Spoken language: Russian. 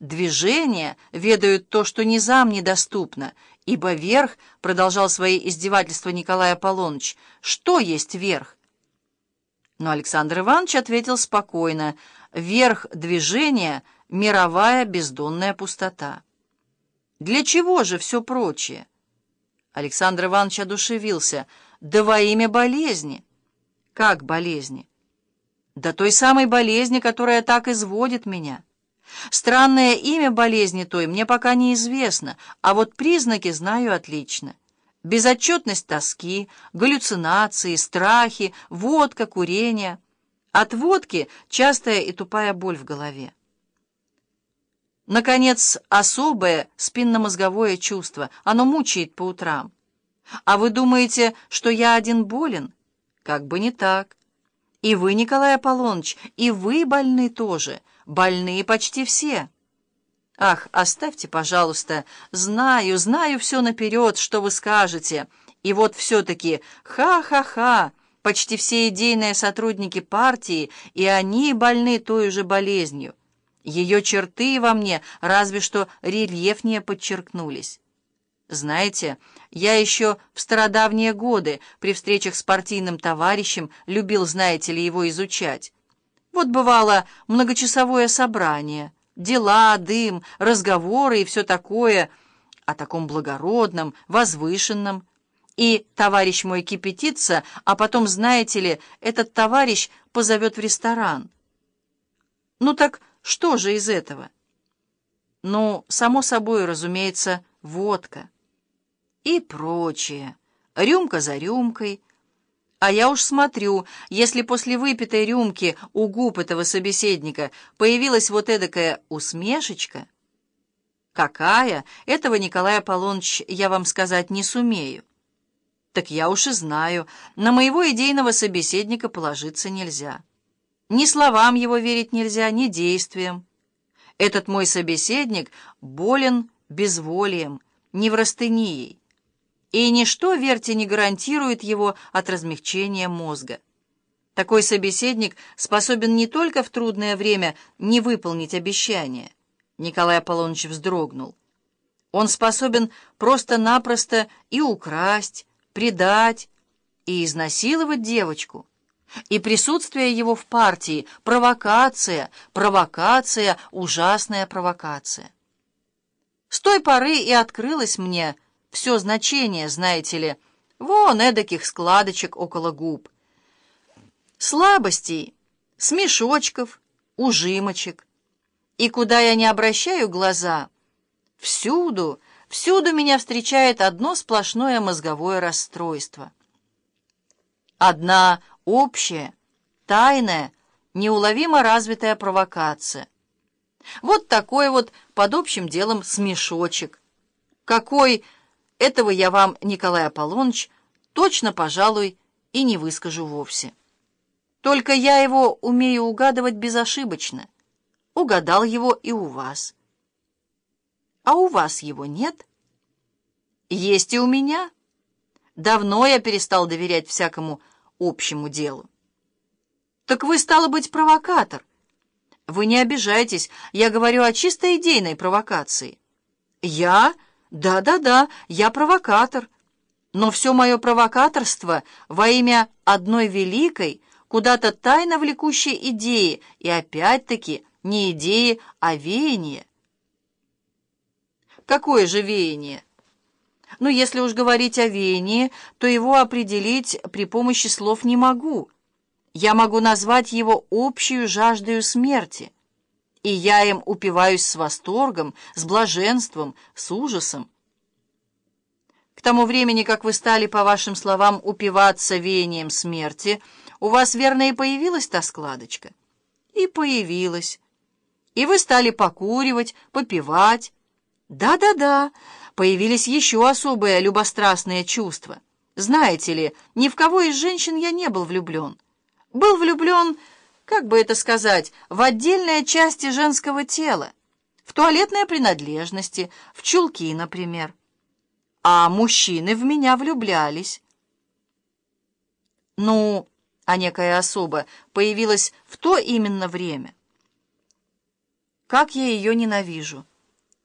Движения ведают то, что низам недоступно, ибо верх, продолжал свои издевательства Николай Аполлоныч, что есть верх? Но Александр Иванович ответил спокойно, верх движения — мировая бездонная пустота. Для чего же все прочее? Александр Иванович одушевился. Да во имя болезни. Как болезни? Да той самой болезни, которая так изводит меня. Странное имя болезни той мне пока неизвестно, а вот признаки знаю отлично. Безотчетность тоски, галлюцинации, страхи, водка, курение. От водки частая и тупая боль в голове. Наконец, особое спинномозговое чувство. Оно мучает по утрам. А вы думаете, что я один болен? Как бы не так. И вы, Николай Аполлоныч, и вы больны тоже. Больны почти все. Ах, оставьте, пожалуйста. Знаю, знаю все наперед, что вы скажете. И вот все-таки ха-ха-ха. Почти все идейные сотрудники партии, и они больны той же болезнью. Ее черты во мне разве что рельефнее подчеркнулись. Знаете, я еще в стародавние годы при встречах с партийным товарищем любил, знаете ли, его изучать. Вот бывало многочасовое собрание, дела, дым, разговоры и все такое о таком благородном, возвышенном. И товарищ мой кипятится, а потом, знаете ли, этот товарищ позовет в ресторан. Ну так что же из этого? Ну, само собой, разумеется, водка. И прочее. Рюмка за рюмкой. А я уж смотрю, если после выпитой рюмки у губ этого собеседника появилась вот эдакая усмешечка, какая, этого, Николай Аполлоныч, я вам сказать не сумею. Так я уж и знаю, на моего идейного собеседника положиться нельзя. Ни словам его верить нельзя, ни действиям. Этот мой собеседник болен безволием, неврастенией. И ничто, верьте, не гарантирует его от размягчения мозга. Такой собеседник способен не только в трудное время не выполнить обещание. Николай Аполлоныч вздрогнул. Он способен просто-напросто и украсть, предать, и изнасиловать девочку. И присутствие его в партии — провокация, провокация, ужасная провокация. С той поры и открылось мне все значение, знаете ли, вон эдаких складочек около губ. Слабостей, смешочков, ужимочек. И куда я не обращаю глаза, всюду, всюду меня встречает одно сплошное мозговое расстройство. Одна общая, тайная, неуловимо развитая провокация. Вот такой вот под общим делом смешочек. Какой, этого я вам, Николай Аполлоныч, точно, пожалуй, и не выскажу вовсе. Только я его умею угадывать безошибочно. Угадал его и у вас. А у вас его нет? Есть и у меня. Давно я перестал доверять всякому общему делу. Так вы, стало быть, провокатор. Вы не обижайтесь, я говорю о чисто идейной провокации. Я? Да-да-да, я провокатор. Но все мое провокаторство во имя одной великой, куда-то тайно влекущей идеи, и опять-таки не идеи, а веяние. Какое же веяние? Но если уж говорить о веянии, то его определить при помощи слов не могу. Я могу назвать его общую жаждою смерти, и я им упиваюсь с восторгом, с блаженством, с ужасом. К тому времени, как вы стали, по вашим словам, упиваться веянием смерти, у вас, верно, и появилась та складочка? И появилась. И вы стали покуривать, попивать. Да-да-да, появились еще особые любострастные чувства. Знаете ли, ни в кого из женщин я не был влюблен. Был влюблен, как бы это сказать, в отдельные части женского тела, в туалетные принадлежности, в чулки, например. А мужчины в меня влюблялись. Ну, а некая особа появилась в то именно время. Как я ее ненавижу!